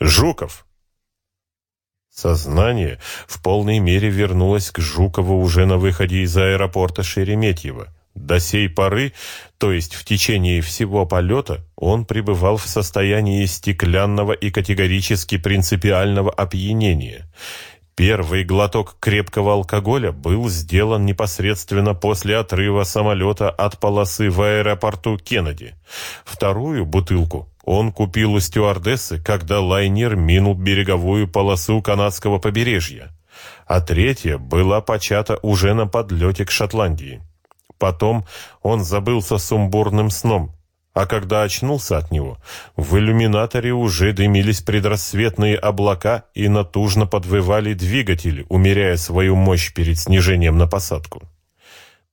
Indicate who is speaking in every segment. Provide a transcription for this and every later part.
Speaker 1: Жуков!» Сознание в полной мере вернулось к Жукову уже на выходе из аэропорта Шереметьево. До сей поры, то есть в течение всего полета, он пребывал в состоянии стеклянного и категорически принципиального опьянения. Первый глоток крепкого алкоголя был сделан непосредственно после отрыва самолета от полосы в аэропорту Кеннеди. Вторую бутылку он купил у стюардессы, когда лайнер минул береговую полосу канадского побережья, а третья была почата уже на подлете к Шотландии. Потом он забылся сумбурным сном, а когда очнулся от него, в иллюминаторе уже дымились предрассветные облака и натужно подвывали двигатели, умеряя свою мощь перед снижением на посадку.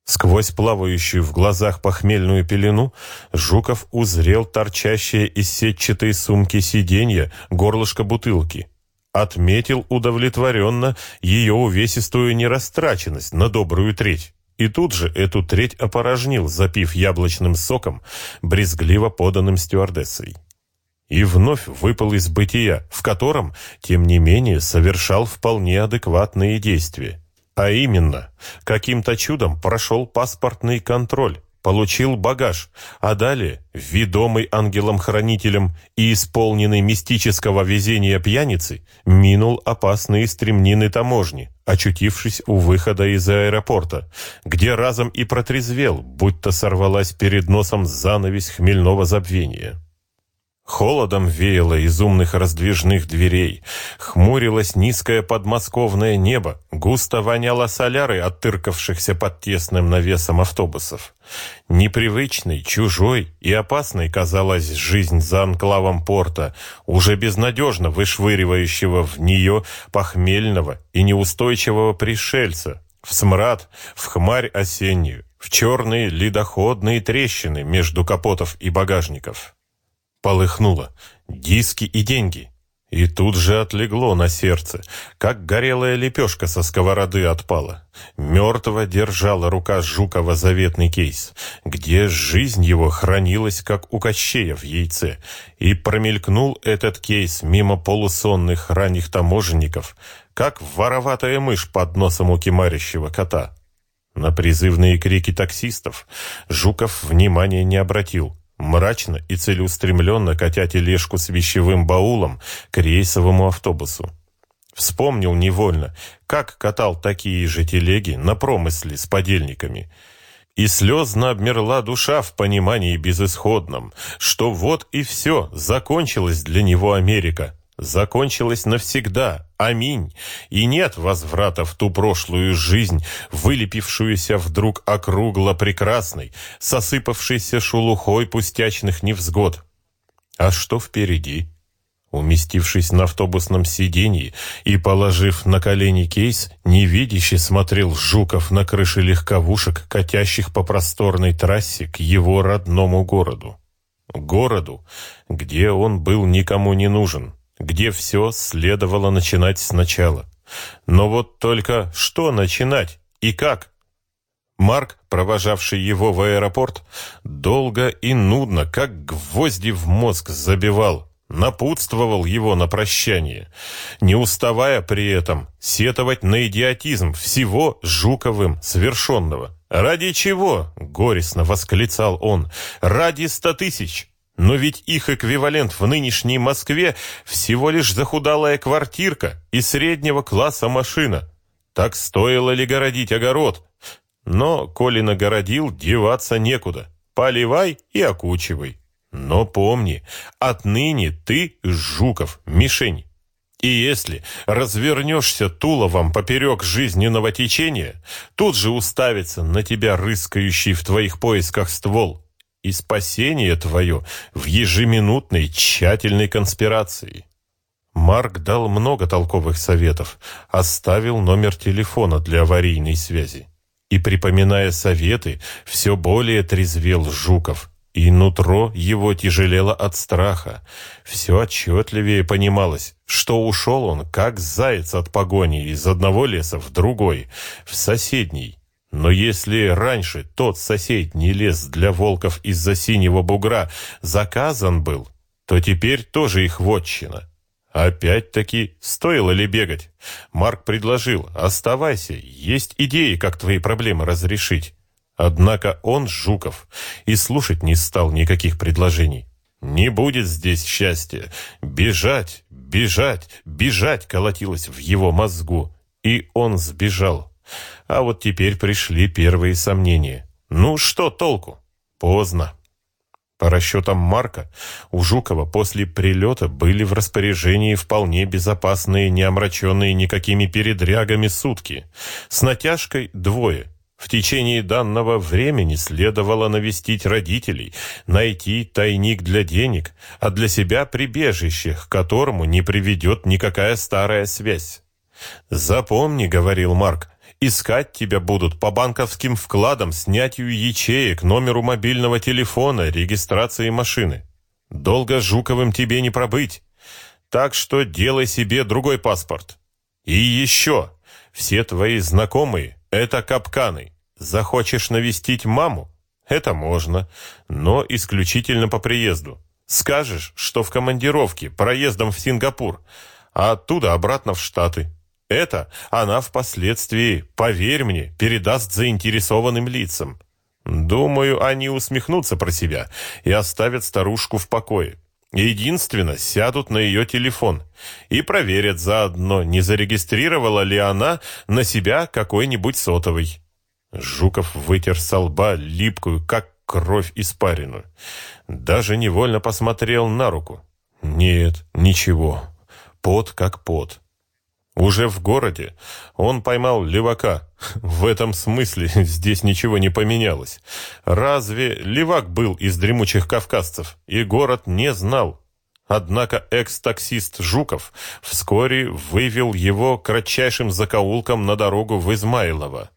Speaker 1: Сквозь плавающую в глазах похмельную пелену Жуков узрел торчащее из сетчатой сумки сиденья горлышко бутылки. Отметил удовлетворенно ее увесистую нерастраченность на добрую треть. И тут же эту треть опорожнил, запив яблочным соком, брезгливо поданным стюардессой. И вновь выпал из бытия, в котором, тем не менее, совершал вполне адекватные действия. А именно, каким-то чудом прошел паспортный контроль, получил багаж, а далее, ведомый ангелом-хранителем и исполненный мистического везения пьяницы, минул опасные стремнины таможни, очутившись у выхода из аэропорта, где разом и протрезвел, будто сорвалась перед носом занавесь хмельного забвения. Холодом веяло из умных раздвижных дверей, хмурилось низкое подмосковное небо, густо воняло солярой от тыркавшихся под тесным навесом автобусов. Непривычной, чужой и опасной казалась жизнь за анклавом порта, уже безнадежно вышвыривающего в нее похмельного и неустойчивого пришельца, в смрад, в хмарь осеннюю, в черные ледоходные трещины между капотов и багажников полыхнуло. Диски и деньги. И тут же отлегло на сердце, как горелая лепешка со сковороды отпала. Мертво держала рука Жукова заветный кейс, где жизнь его хранилась, как у Кощея в яйце. И промелькнул этот кейс мимо полусонных ранних таможенников, как вороватая мышь под носом у кемарящего кота. На призывные крики таксистов Жуков внимания не обратил мрачно и целеустремленно катя тележку с вещевым баулом к рейсовому автобусу. Вспомнил невольно, как катал такие же телеги на промысле с подельниками. И слезно обмерла душа в понимании безысходном, что вот и все, закончилась для него Америка, закончилось навсегда. Аминь. И нет возврата в ту прошлую жизнь, вылепившуюся вдруг округло прекрасной, сосыпавшейся шелухой пустячных невзгод. А что впереди? Уместившись на автобусном сиденье и положив на колени кейс, невидяще смотрел Жуков на крыши легковушек, катящих по просторной трассе к его родному городу. Городу, где он был никому не нужен, где все следовало начинать сначала. Но вот только что начинать и как? Марк, провожавший его в аэропорт, долго и нудно, как гвозди в мозг забивал, напутствовал его на прощание, не уставая при этом сетовать на идиотизм всего Жуковым совершенного. «Ради чего?» — горестно восклицал он. «Ради ста тысяч!» Но ведь их эквивалент в нынешней Москве всего лишь захудалая квартирка и среднего класса машина. Так стоило ли городить огород? Но, коли нагородил, деваться некуда. Поливай и окучивай. Но помни, отныне ты, Жуков, мишень. И если развернешься туловом поперек жизненного течения, тут же уставится на тебя рыскающий в твоих поисках ствол и спасение твое в ежеминутной тщательной конспирации. Марк дал много толковых советов, оставил номер телефона для аварийной связи. И, припоминая советы, все более трезвел Жуков, и нутро его тяжелело от страха. Все отчетливее понималось, что ушел он, как заяц от погони, из одного леса в другой, в соседний, но если раньше тот соседний лес для волков из-за синего бугра заказан был, то теперь тоже их вотчина. Опять-таки, стоило ли бегать? Марк предложил, оставайся, есть идеи, как твои проблемы разрешить. Однако он, Жуков, и слушать не стал никаких предложений. Не будет здесь счастья. Бежать, бежать, бежать колотилось в его мозгу. И он сбежал. А вот теперь пришли первые сомнения. Ну что толку? Поздно. По расчетам Марка, у Жукова после прилета были в распоряжении вполне безопасные, не омраченные никакими передрягами сутки. С натяжкой двое. В течение данного времени следовало навестить родителей, найти тайник для денег, а для себя прибежище, к которому не приведет никакая старая связь. «Запомни», — говорил Марк, Искать тебя будут по банковским вкладам, снятию ячеек, номеру мобильного телефона, регистрации машины. Долго Жуковым тебе не пробыть. Так что делай себе другой паспорт. И еще, все твои знакомые — это капканы. Захочешь навестить маму? Это можно, но исключительно по приезду. Скажешь, что в командировке, проездом в Сингапур, а оттуда обратно в Штаты. Это она впоследствии, поверь мне, передаст заинтересованным лицам. Думаю, они усмехнутся про себя и оставят старушку в покое. Единственно, сядут на ее телефон и проверят заодно, не зарегистрировала ли она на себя какой-нибудь сотовый. Жуков вытер со лба липкую, как кровь испарину. Даже невольно посмотрел на руку. Нет, ничего. Пот как пот. Уже в городе он поймал левака. В этом смысле здесь ничего не поменялось. Разве левак был из дремучих кавказцев, и город не знал? Однако экс-таксист Жуков вскоре вывел его кратчайшим закоулком на дорогу в Измайлово.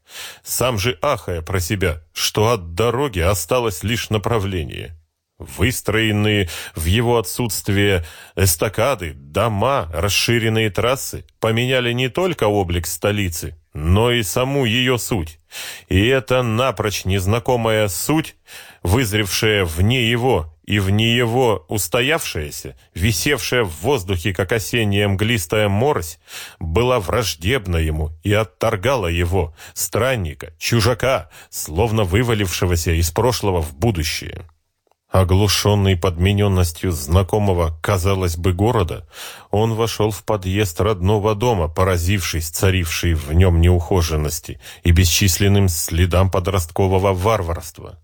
Speaker 1: Сам же ахая про себя, что от дороги осталось лишь направление. Выстроенные в его отсутствие эстакады, дома, расширенные трассы поменяли не только облик столицы, но и саму ее суть. И эта напрочь незнакомая суть, вызревшая вне его и вне его устоявшаяся, висевшая в воздухе, как осенняя мглистая морось, была враждебна ему и отторгала его, странника, чужака, словно вывалившегося из прошлого в будущее. Оглушенный подмененностью знакомого, казалось бы, города, он вошел в подъезд родного дома, поразившись царившей в нем неухоженности и бесчисленным следам подросткового варварства.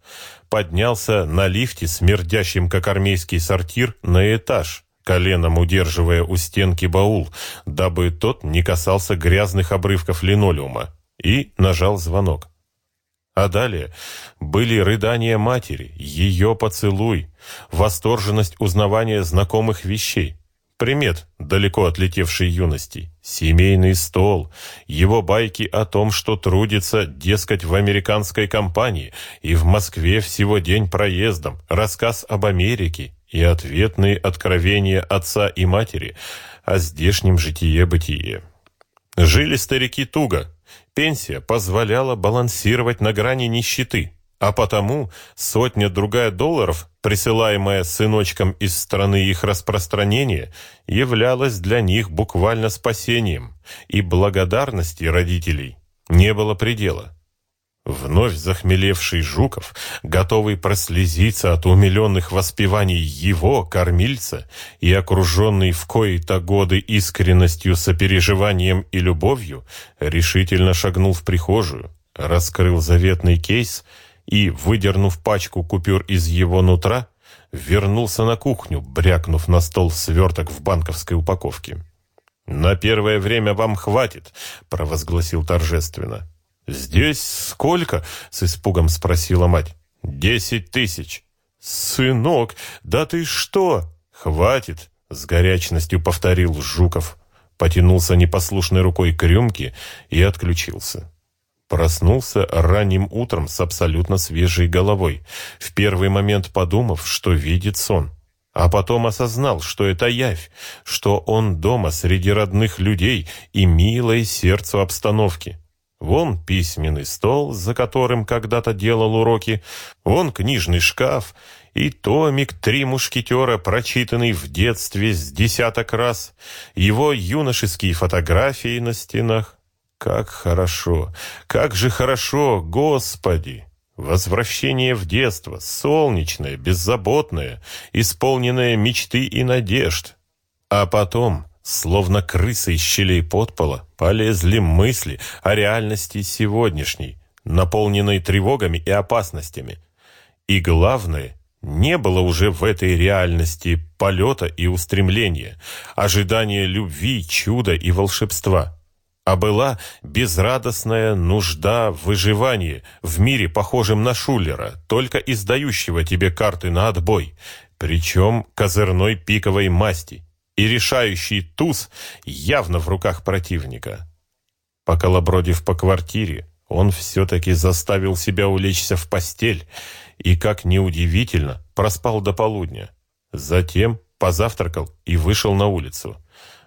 Speaker 1: Поднялся на лифте, смердящим, как армейский сортир, на этаж, коленом удерживая у стенки баул, дабы тот не касался грязных обрывков линолеума, и нажал звонок. А далее были рыдания матери, ее поцелуй, восторженность узнавания знакомых вещей, примет далеко отлетевшей юности, семейный стол, его байки о том, что трудится, дескать, в американской компании и в Москве всего день проездом, рассказ об Америке и ответные откровения отца и матери о здешнем житие-бытие. Жили старики туго, Пенсия позволяла балансировать на грани нищеты, а потому сотня-другая долларов, присылаемая сыночкам из страны их распространения, являлась для них буквально спасением, и благодарности родителей не было предела. Вновь захмелевший Жуков, готовый прослезиться от умиленных воспеваний его, кормильца, и окруженный в кои-то годы искренностью, сопереживанием и любовью, решительно шагнул в прихожую, раскрыл заветный кейс и, выдернув пачку купюр из его нутра, вернулся на кухню, брякнув на стол сверток в банковской упаковке. «На первое время вам хватит», — провозгласил торжественно. «Здесь сколько?» — с испугом спросила мать. «Десять тысяч». «Сынок, да ты что?» «Хватит!» — с горячностью повторил Жуков. Потянулся непослушной рукой к рюмке и отключился. Проснулся ранним утром с абсолютно свежей головой, в первый момент подумав, что видит сон. А потом осознал, что это явь, что он дома среди родных людей и милой сердцу обстановки. Вон письменный стол, за которым когда-то делал уроки, вон книжный шкаф, И томик «Три мушкетера», прочитанный в детстве с десяток раз, его юношеские фотографии на стенах. Как хорошо, как же хорошо, Господи! Возвращение в детство, солнечное, беззаботное, исполненное мечты и надежд. А потом, словно крысы из щелей подпола, полезли мысли о реальности сегодняшней, наполненной тревогами и опасностями. И главное, не было уже в этой реальности полета и устремления, ожидания любви, чуда и волшебства а была безрадостная нужда в выживании в мире, похожем на Шулера, только издающего тебе карты на отбой, причем козырной пиковой масти, и решающий туз явно в руках противника. Поколобродив по квартире, он все-таки заставил себя улечься в постель и, как неудивительно, проспал до полудня. Затем позавтракал и вышел на улицу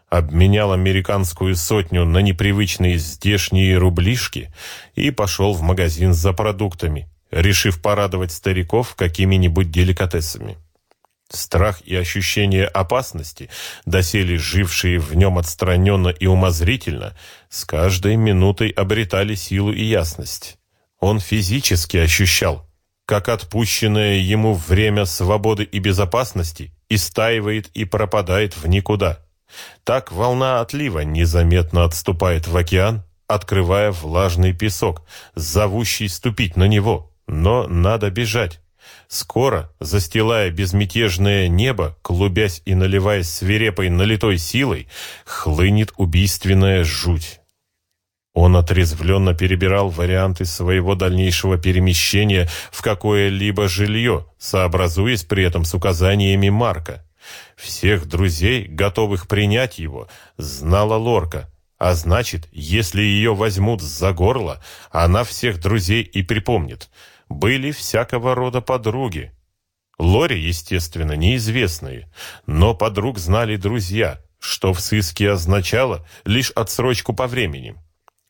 Speaker 1: обменял американскую сотню на непривычные здешние рублишки и пошел в магазин за продуктами, решив порадовать стариков какими-нибудь деликатесами. Страх и ощущение опасности, доселе жившие в нем отстраненно и умозрительно, с каждой минутой обретали силу и ясность. Он физически ощущал, как отпущенное ему время свободы и безопасности истаивает и пропадает в никуда – так волна отлива незаметно отступает в океан, открывая влажный песок, зовущий ступить на него. Но надо бежать. Скоро, застилая безмятежное небо, клубясь и наливаясь свирепой налитой силой, хлынет убийственная жуть. Он отрезвленно перебирал варианты своего дальнейшего перемещения в какое-либо жилье, сообразуясь при этом с указаниями Марка. Всех друзей, готовых принять его, знала Лорка. А значит, если ее возьмут за горло, она всех друзей и припомнит. Были всякого рода подруги. Лори, естественно, неизвестные, но подруг знали друзья, что в сыске означало лишь отсрочку по времени.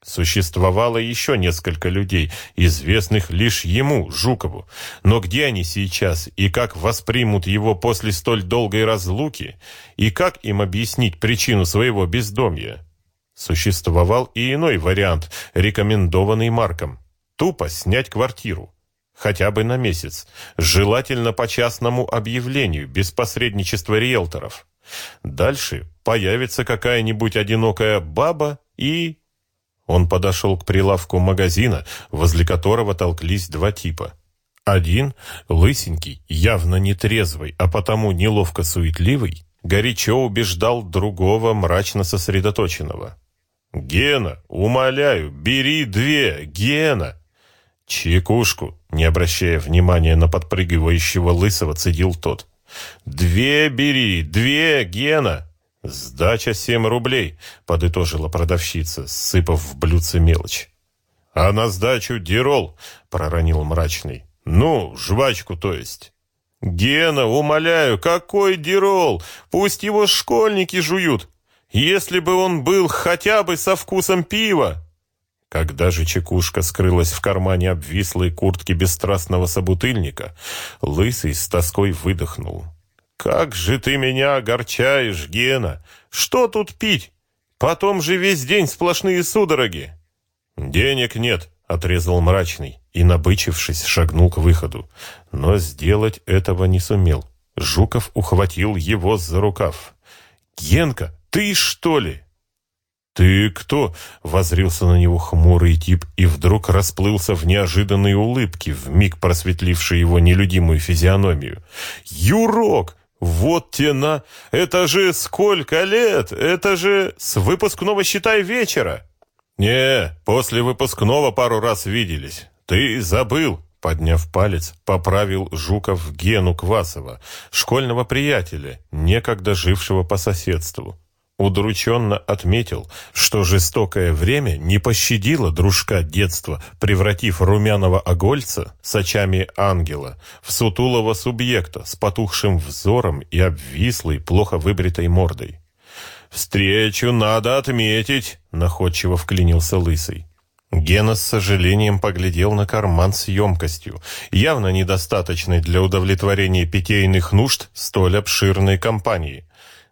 Speaker 1: Существовало еще несколько людей, известных лишь ему, Жукову. Но где они сейчас и как воспримут его после столь долгой разлуки, и как им объяснить причину своего бездомья? Существовал и иной вариант, рекомендованный Марком. Тупо снять квартиру. Хотя бы на месяц. Желательно по частному объявлению, без посредничества риэлторов. Дальше появится какая-нибудь одинокая баба и он подошел к прилавку магазина, возле которого толклись два типа. Один, лысенький, явно нетрезвый, а потому неловко суетливый, горячо убеждал другого мрачно сосредоточенного. «Гена, умоляю, бери две, Гена!» «Чекушку», не обращая внимания на подпрыгивающего лысого, цедил тот. «Две бери, две, Гена!» «Сдача семь рублей», — подытожила продавщица, сыпав в блюдце мелочь. «А на сдачу дирол», — проронил мрачный. «Ну, жвачку, то есть». «Гена, умоляю, какой дирол? Пусть его школьники жуют. Если бы он был хотя бы со вкусом пива». Когда же чекушка скрылась в кармане обвислой куртки бесстрастного собутыльника, Лысый с тоской выдохнул. «Как же ты меня огорчаешь, Гена! Что тут пить? Потом же весь день сплошные судороги!» «Денег нет», — отрезал мрачный и, набычившись, шагнул к выходу. Но сделать этого не сумел. Жуков ухватил его за рукав. «Генка, ты что ли?» «Ты кто?» — возрился на него хмурый тип и вдруг расплылся в неожиданной улыбке, вмиг просветлившей его нелюдимую физиономию. «Юрок! Вот тена! Это же сколько лет! Это же с выпускного, считай, вечера!» «Не, после выпускного пару раз виделись. Ты забыл!» Подняв палец, поправил Жуков Гену Квасова, школьного приятеля, некогда жившего по соседству удрученно отметил, что жестокое время не пощадило дружка детства, превратив румяного огольца с очами ангела в сутулого субъекта с потухшим взором и обвислой, плохо выбритой мордой. «Встречу надо отметить», — находчиво вклинился Лысый. Гена с сожалением поглядел на карман с емкостью, явно недостаточной для удовлетворения питейных нужд столь обширной компании.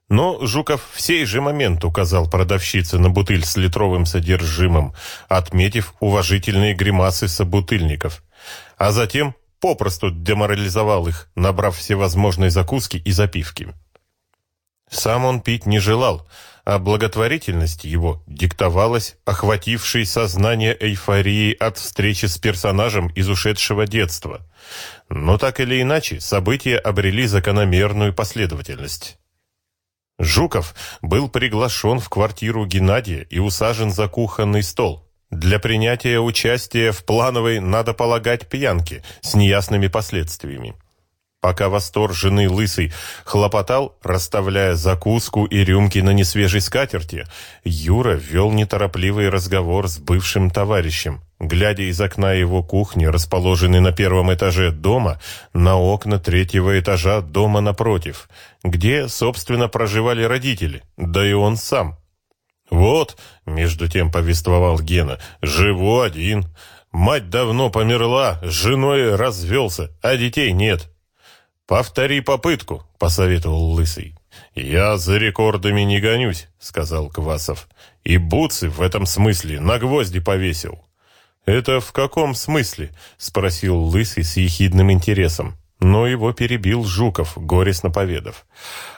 Speaker 1: Но Жуков в сей же момент указал продавщице на бутыль с литровым содержимым, отметив уважительные гримасы собутыльников. А затем попросту деморализовал их, набрав всевозможные закуски и запивки. Сам он пить не желал, а благотворительность его диктовалась охватившей сознание эйфории от встречи с персонажем из ушедшего детства. Но так или иначе, события обрели закономерную последовательность. Жуков был приглашен в квартиру Геннадия и усажен за кухонный стол. Для принятия участия в плановой, надо полагать, пьянке с неясными последствиями. Пока восторженный лысый хлопотал, расставляя закуску и рюмки на несвежей скатерти, Юра вел неторопливый разговор с бывшим товарищем, глядя из окна его кухни, расположенной на первом этаже дома, на окна третьего этажа дома напротив, где, собственно, проживали родители, да и он сам. «Вот», — между тем повествовал Гена, — «живу один. Мать давно померла, с женой развелся, а детей нет». «Повтори попытку», — посоветовал Лысый. «Я за рекордами не гонюсь», — сказал Квасов. «И бутсы в этом смысле на гвозди повесил». «Это в каком смысле?» — спросил Лысый с ехидным интересом. Но его перебил Жуков, горестно поведав.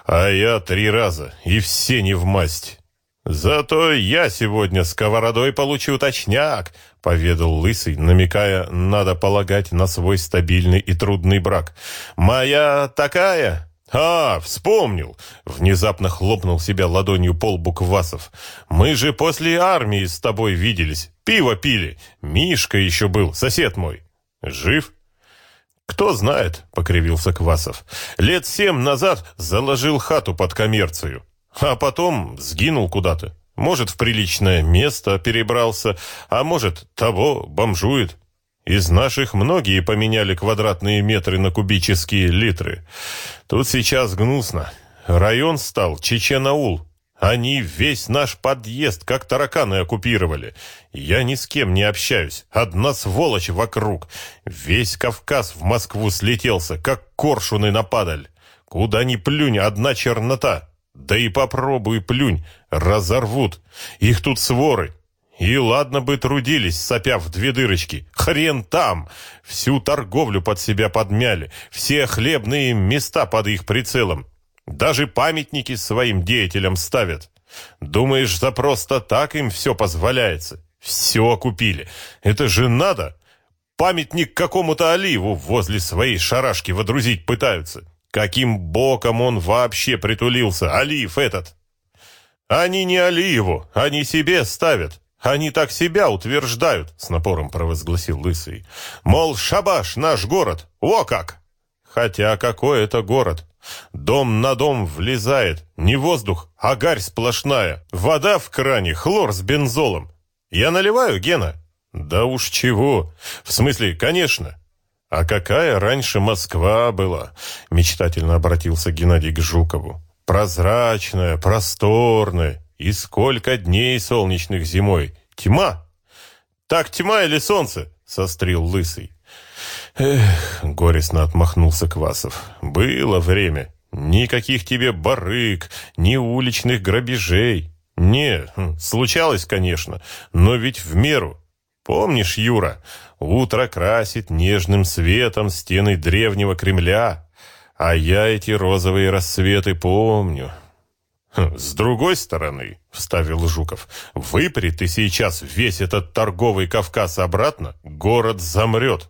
Speaker 1: «А я три раза, и все не в масть». «Зато я сегодня сковородой получу точняк», — поведал Лысый, намекая, надо полагать, на свой стабильный и трудный брак. «Моя такая...» «А, вспомнил!» — внезапно хлопнул себя ладонью пол Буквасов. «Мы же после армии с тобой виделись, пиво пили. Мишка еще был, сосед мой. Жив?» «Кто знает», — покривился Квасов. «Лет семь назад заложил хату под коммерцию. А потом сгинул куда-то. Может, в приличное место перебрался, а может, того бомжует. Из наших многие поменяли квадратные метры на кубические литры. Тут сейчас гнусно. Район стал Чеченаул. Они весь наш подъезд, как тараканы, оккупировали. Я ни с кем не общаюсь. Одна сволочь вокруг. Весь Кавказ в Москву слетелся, как коршуны на падаль. Куда ни плюнь, одна чернота. Да и попробуй плюнь, разорвут. Их тут своры. И ладно бы трудились, сопя в две дырочки. Хрен там! Всю торговлю под себя подмяли, все хлебные места под их прицелом. Даже памятники своим деятелям ставят. Думаешь, за просто так им все позволяется? Все купили. Это же надо! Памятник какому-то оливу возле своей шарашки водрузить пытаются. Каким боком он вообще притулился, Алиев этот? Они не Алиеву, они себе ставят. Они так себя утверждают, с напором провозгласил Лысый. Мол, шабаш, наш город, о как! Хотя какой это город? Дом на дом влезает, не воздух, а гарь сплошная. Вода в кране, хлор с бензолом. Я наливаю, Гена? Да уж чего. В смысле, конечно. «А какая раньше Москва была?» — мечтательно обратился Геннадий к Жукову. «Прозрачная, просторная, и сколько дней солнечных зимой! Тьма!» «Так тьма или солнце?» — сострил Лысый. «Эх!» — горестно отмахнулся Квасов. «Было время. Никаких тебе барыг, ни уличных грабежей. Не, хм, случалось, конечно, но ведь в меру. Помнишь, Юра, утро красит нежным светом стены древнего Кремля, а я эти розовые рассветы помню. Хм, «С другой стороны», — вставил Жуков, — «выпри ты сейчас весь этот торговый Кавказ обратно, город замрет.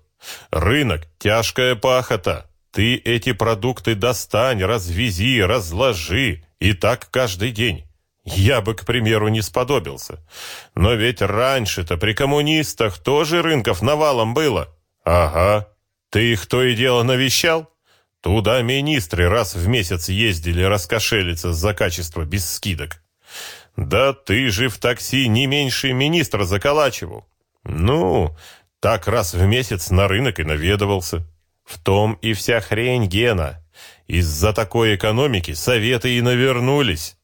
Speaker 1: Рынок — тяжкая пахота. Ты эти продукты достань, развези, разложи, и так каждый день. Я бы, к примеру, не сподобился. Но ведь раньше-то при коммунистах тоже рынков навалом было. Ага. Ты их то и дело навещал? Туда министры раз в месяц ездили раскошелиться за качество без скидок. Да ты же в такси не меньше министра заколачивал. Ну, так раз в месяц на рынок и наведывался. В том и вся хрень, Гена. Из-за такой экономики советы и навернулись.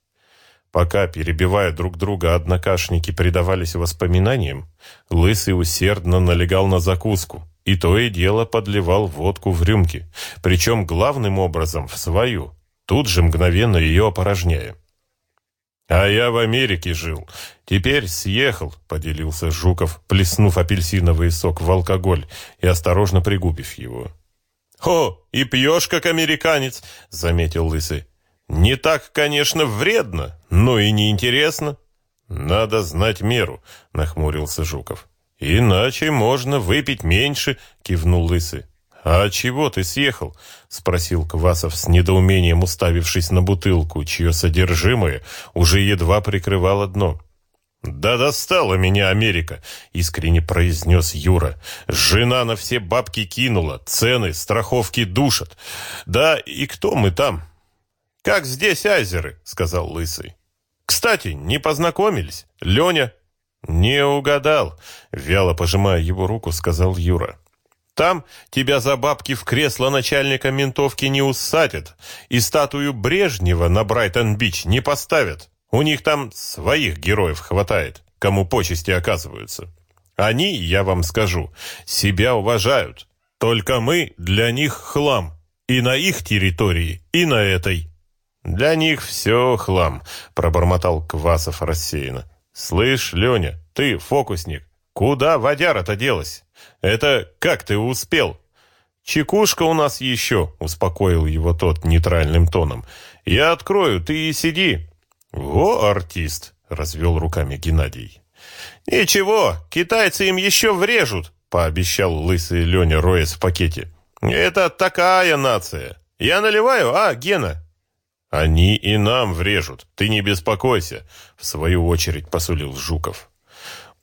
Speaker 1: Пока, перебивая друг друга, однокашники предавались воспоминаниям, Лысый усердно налегал на закуску, и то и дело подливал водку в рюмки, причем главным образом в свою, тут же мгновенно ее опорожняя. «А я в Америке жил. Теперь съехал», — поделился Жуков, плеснув апельсиновый сок в алкоголь и осторожно пригубив его. «О, и пьешь, как американец», — заметил Лысый. «Не так, конечно, вредно, но и неинтересно». «Надо знать меру», — нахмурился Жуков. «Иначе можно выпить меньше», — кивнул Лысый. «А чего ты съехал?» — спросил Квасов с недоумением, уставившись на бутылку, чье содержимое уже едва прикрывало дно. «Да достала меня Америка!» — искренне произнес Юра. «Жена на все бабки кинула, цены, страховки душат. Да и кто мы там?» «Как здесь азеры?» — сказал Лысый. «Кстати, не познакомились? Леня?» «Не угадал», — вяло пожимая его руку, сказал Юра. Там тебя за бабки в кресло начальника ментовки не усадят, и статую Брежнева на Брайтон-Бич не поставят. У них там своих героев хватает, кому почести оказываются. Они, я вам скажу, себя уважают. Только мы для них хлам. И на их территории, и на этой. Для них все хлам, пробормотал Квасов рассеянно. Слышь, Леня, ты фокусник. Куда водяра-то делась? Это как ты успел? Чекушка у нас еще, успокоил его тот нейтральным тоном. Я открою, ты и сиди. Во, артист, развел руками Геннадий. Ничего, китайцы им еще врежут, пообещал лысый Леня, роясь в пакете. Это такая нация. Я наливаю, а, Гена? Они и нам врежут, ты не беспокойся, в свою очередь посулил Жуков.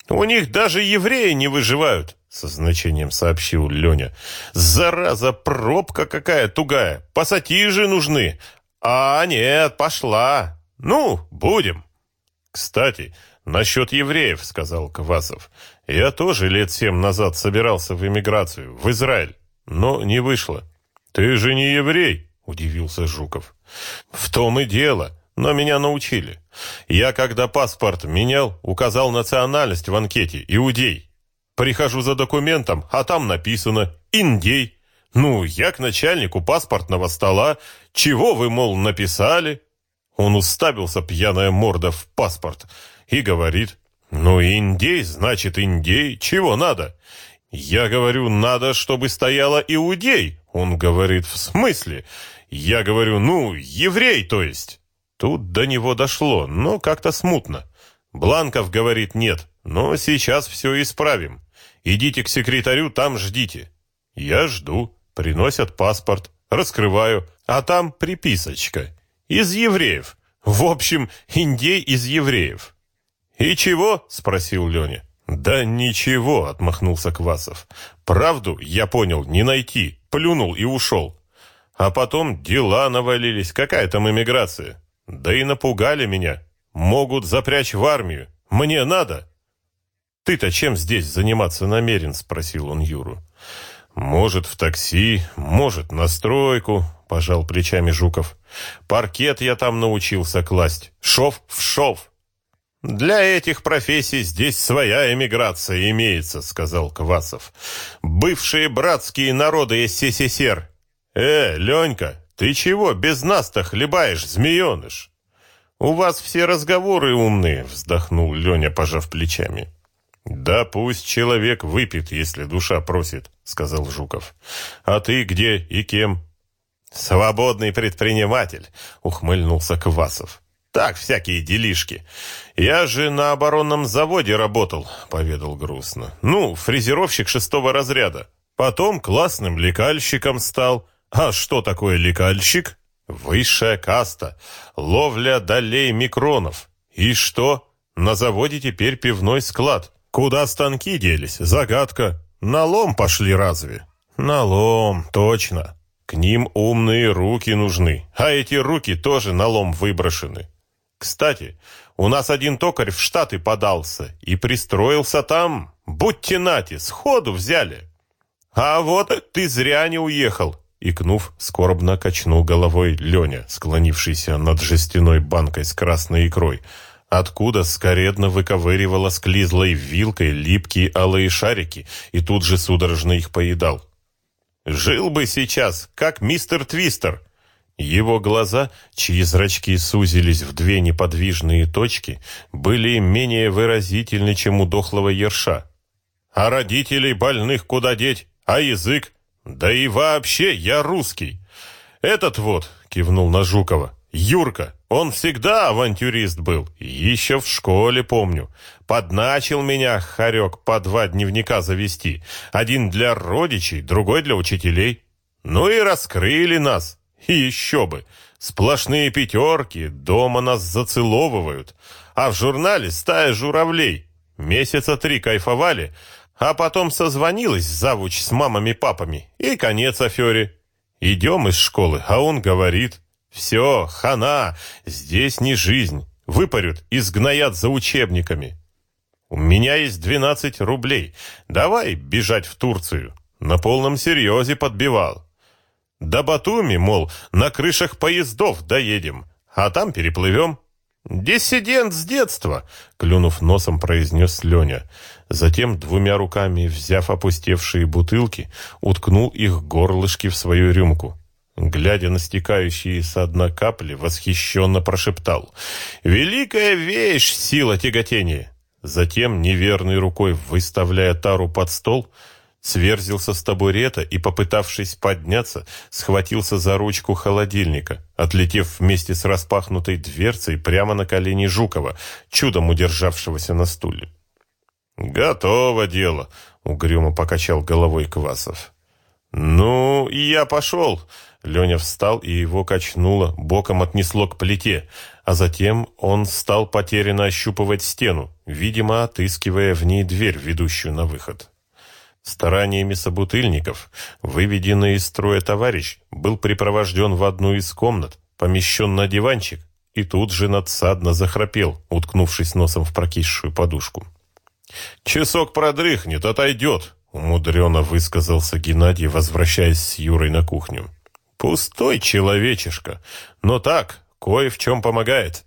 Speaker 1: У них даже евреи не выживают, со значением сообщил Леня. Зараза, пробка какая тугая. Пассатижи нужны. А нет, пошла. Ну, будем. Кстати, насчет евреев, сказал Квасов. Я тоже лет семь назад собирался в эмиграцию, в Израиль, но не вышло. Ты же не еврей, удивился Жуков. В том и дело но меня научили. Я, когда паспорт менял, указал национальность в анкете «Иудей». Прихожу за документом, а там написано «Индей». Ну, я к начальнику паспортного стола. Чего вы, мол, написали? Он уставился, пьяная морда, в паспорт и говорит «Ну, индей, значит, индей. Чего надо?» Я говорю, надо, чтобы стояло иудей. Он говорит, в смысле? Я говорю, ну, еврей, то есть. Тут до него дошло, но как-то смутно. Бланков говорит нет, но сейчас все исправим. Идите к секретарю, там ждите. Я жду. Приносят паспорт. Раскрываю. А там приписочка. Из евреев. В общем, индей из евреев. «И чего?» — спросил Леня. «Да ничего», — отмахнулся Квасов. «Правду, я понял, не найти. Плюнул и ушел. А потом дела навалились. Какая там эмиграция? Да и напугали меня. Могут запрячь в армию. Мне надо. Ты-то чем здесь заниматься намерен? Спросил он Юру. Может, в такси, может, на стройку, пожал плечами Жуков. Паркет я там научился класть. Шов в шов. «Для этих профессий здесь своя эмиграция имеется», — сказал Квасов. «Бывшие братские народы СССР. Э, Ленька, «Ты чего без нас-то хлебаешь, змееныш?» «У вас все разговоры умные», — вздохнул Леня, пожав плечами. «Да пусть человек выпьет, если душа просит», — сказал Жуков. «А ты где и кем?» «Свободный предприниматель», — ухмыльнулся Квасов. «Так, всякие делишки. Я же на оборонном заводе работал», — поведал грустно. «Ну, фрезеровщик шестого разряда. Потом классным лекальщиком стал. А что такое лекальщик? Высшая каста. Ловля долей микронов. И что? На заводе теперь пивной склад. Куда станки делись? Загадка. На лом пошли разве? На лом, точно. К ним умные руки нужны. А эти руки тоже на лом выброшены. Кстати, у нас один токарь в Штаты подался и пристроился там. Будьте нати, сходу взяли. А вот ты зря не уехал. Икнув, скорбно качнул головой Леня, склонившийся над жестяной банкой с красной икрой, откуда скоредно выковыривала склизлой вилкой липкие алые шарики и тут же судорожно их поедал. «Жил бы сейчас, как мистер Твистер!» Его глаза, чьи зрачки сузились в две неподвижные точки, были менее выразительны, чем у дохлого ерша. «А родителей больных куда деть? А язык? Да и вообще я русский. Этот вот, кивнул на Жукова, Юрка, он всегда авантюрист был, еще в школе помню. Подначил меня, хорек, по два дневника завести. Один для родичей, другой для учителей. Ну и раскрыли нас. И еще бы. Сплошные пятерки, дома нас зацеловывают. А в журнале стая журавлей. Месяца три кайфовали, а потом созвонилась завуч с мамами-папами, и конец афере. Идем из школы, а он говорит, «Все, хана, здесь не жизнь, выпарют сгноят за учебниками. У меня есть 12 рублей, давай бежать в Турцию». На полном серьезе подбивал. До Батуми, мол, на крышах поездов доедем, а там переплывем. «Диссидент с детства!» — клюнув носом, произнес Леня. Затем, двумя руками взяв опустевшие бутылки, уткнул их горлышки в свою рюмку. Глядя на стекающие со дна капли, восхищенно прошептал. «Великая вещь, сила тяготения!» Затем, неверной рукой выставляя тару под стол, сверзился с табурета и, попытавшись подняться, схватился за ручку холодильника, отлетев вместе с распахнутой дверцей прямо на колени Жукова, чудом удержавшегося на стуле. «Готово дело», — угрюмо покачал головой Квасов. «Ну, я пошел». Леня встал, и его качнуло, боком отнесло к плите, а затем он стал потерянно ощупывать стену, видимо, отыскивая в ней дверь, ведущую на выход. Стараниями собутыльников, выведенный из строя товарищ, был припровожден в одну из комнат, помещен на диванчик, и тут же надсадно захрапел, уткнувшись носом в прокисшую подушку. «Часок продрыхнет, отойдет», — умудренно высказался Геннадий, возвращаясь с Юрой на кухню. «Пустой человечишка, но так, кое в чем помогает».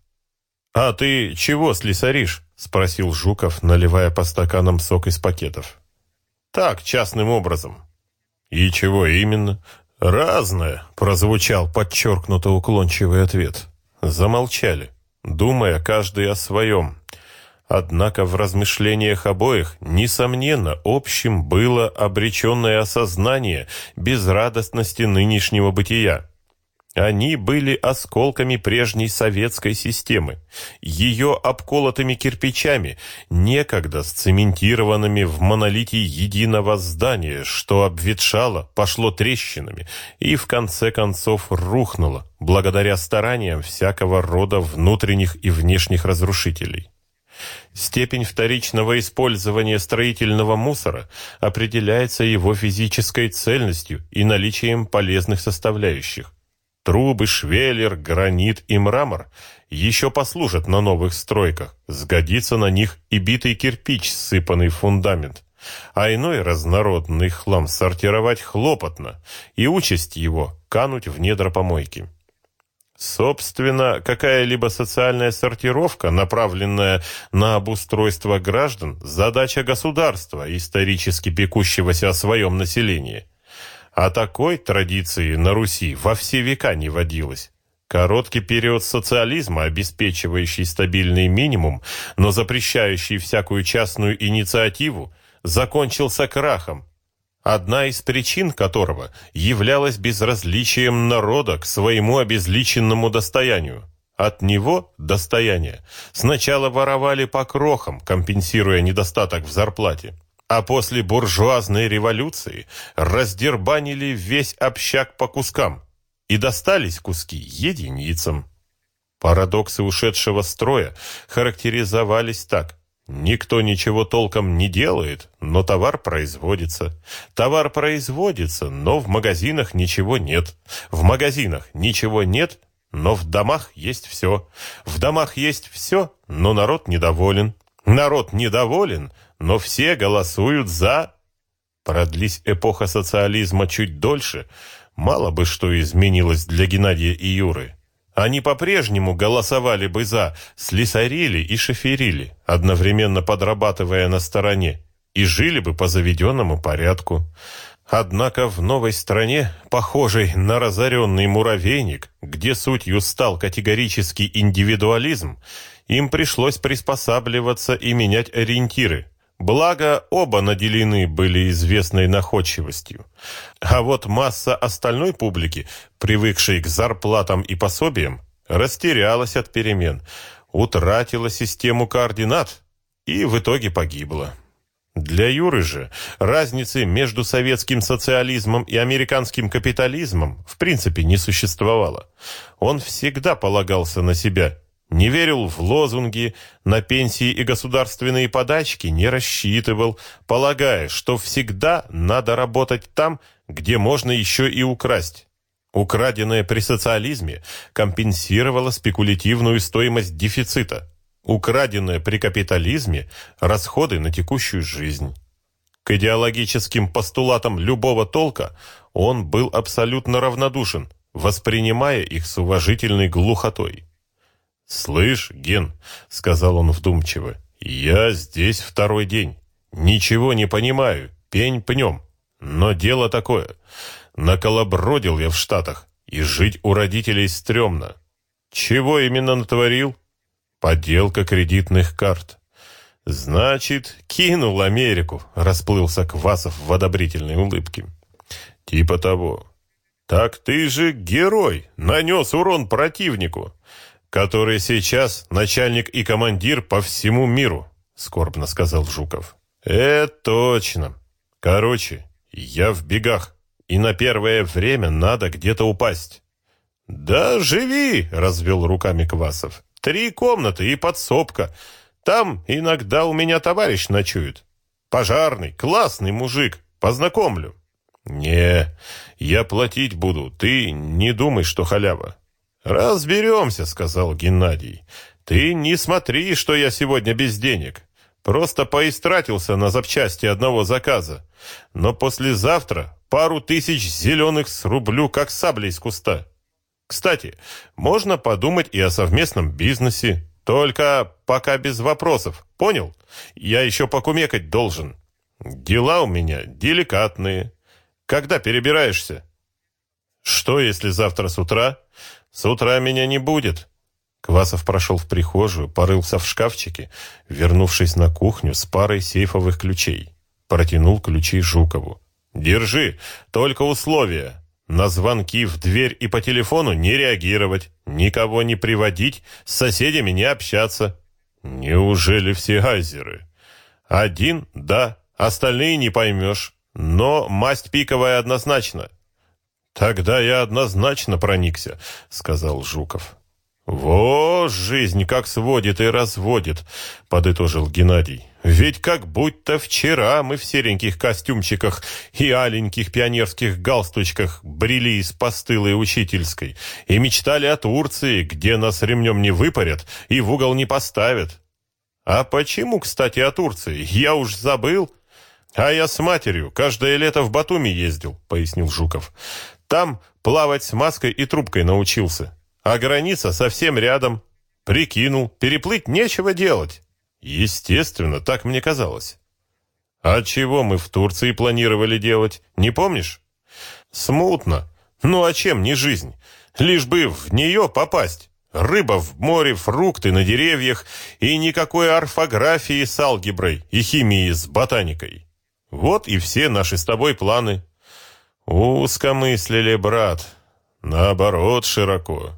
Speaker 1: «А ты чего слесаришь?» — спросил Жуков, наливая по стаканам сок из пакетов. Так, частным образом. И чего именно? Разное, прозвучал подчеркнуто уклончивый ответ. Замолчали, думая каждый о своем. Однако в размышлениях обоих, несомненно, общим было обреченное осознание безрадостности нынешнего бытия. Они были осколками прежней советской системы, ее обколотыми кирпичами, некогда сцементированными в монолите единого здания, что обветшало, пошло трещинами и в конце концов рухнуло, благодаря стараниям всякого рода внутренних и внешних разрушителей. Степень вторичного использования строительного мусора определяется его физической цельностью и наличием полезных составляющих. Трубы, швеллер, гранит и мрамор еще послужат на новых стройках, сгодится на них и битый кирпич, сыпанный фундамент. А иной разнородный хлам сортировать хлопотно, и участь его кануть в недра помойки. Собственно, какая-либо социальная сортировка, направленная на обустройство граждан, задача государства, исторически пекущегося о своем населении – а такой традиции на Руси во все века не водилось. Короткий период социализма, обеспечивающий стабильный минимум, но запрещающий всякую частную инициативу, закончился крахом, одна из причин которого являлась безразличием народа к своему обезличенному достоянию. От него достояние сначала воровали по крохам, компенсируя недостаток в зарплате а после буржуазной революции раздербанили весь общак по кускам, и достались куски единицам. Парадоксы ушедшего строя характеризовались так. Никто ничего толком не делает, но товар производится. Товар производится, но в магазинах ничего нет. В магазинах ничего нет, но в домах есть все. В домах есть все, но народ недоволен. Народ недоволен, но все голосуют за. Продлись эпоха социализма чуть дольше, мало бы что изменилось для Геннадия и Юры. Они по-прежнему голосовали бы за, слесарили и шоферили, одновременно подрабатывая на стороне, и жили бы по заведенному порядку. Однако в новой стране, похожей на разоренный муравейник, где сутью стал категорический индивидуализм, им пришлось приспосабливаться и менять ориентиры. Благо, оба наделены были известной находчивостью. А вот масса остальной публики, привыкшей к зарплатам и пособиям, растерялась от перемен, утратила систему координат и в итоге погибла. Для Юры же разницы между советским социализмом и американским капитализмом в принципе не существовало. Он всегда полагался на себя, не верил в лозунги, на пенсии и государственные подачки не рассчитывал, полагая, что всегда надо работать там, где можно еще и украсть. Украденное при социализме компенсировало спекулятивную стоимость дефицита. Украденное при капитализме – расходы на текущую жизнь. К идеологическим постулатам любого толка он был абсолютно равнодушен, воспринимая их с уважительной глухотой. «Слышь, Ген», — сказал он вдумчиво, — «я здесь второй день. Ничего не понимаю, пень пнем. Но дело такое. Наколобродил я в Штатах, и жить у родителей стрёмно. Чего именно натворил? Подделка кредитных карт. Значит, кинул Америку, расплылся Квасов в одобрительной улыбке. Типа того. Так ты же герой, нанес урон противнику, который сейчас начальник и командир по всему миру, скорбно сказал Жуков. Это точно. Короче, я в бегах, и на первое время надо где-то упасть. Да живи, развел руками Квасов. Три комнаты и подсобка. Там иногда у меня товарищ ночует. Пожарный, классный мужик. Познакомлю. Не, я платить буду. Ты не думай, что халява. Разберемся, сказал Геннадий. Ты не смотри, что я сегодня без денег. Просто поистратился на запчасти одного заказа. Но послезавтра пару тысяч зеленых срублю, как саблей из куста. Кстати, можно подумать и о совместном бизнесе. Только пока без вопросов. Понял? Я еще покумекать должен. Дела у меня деликатные. Когда перебираешься? Что, если завтра с утра? С утра меня не будет. Квасов прошел в прихожую, порылся в шкафчике, вернувшись на кухню с парой сейфовых ключей. Протянул ключи Жукову. «Держи, только условия. На звонки в дверь и по телефону не реагировать, никого не приводить, с соседями не общаться. Неужели все айзеры? Один – да, остальные не поймешь. Но масть пиковая однозначно. Тогда я однозначно проникся, сказал Жуков. «Во, жизнь как сводит и разводит», — подытожил Геннадий. «Ведь как будто вчера мы в сереньких костюмчиках и аленьких пионерских галстучках брели из постылой учительской и мечтали о Турции, где нас ремнем не выпарят и в угол не поставят. А почему, кстати, о Турции? Я уж забыл». «А я с матерью каждое лето в Батуми ездил», — пояснил Жуков. «Там плавать с маской и трубкой научился». А граница совсем рядом. Прикинул, переплыть нечего делать. Естественно, так мне казалось. А чего мы в Турции планировали делать, не помнишь? Смутно. Ну а чем не жизнь? Лишь бы в нее попасть. Рыба в море, фрукты на деревьях и никакой орфографии с алгеброй и химии с ботаникой. Вот и все наши с тобой планы. Узко мыслили, брат. Наоборот, широко.